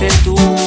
fuiste tú.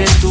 de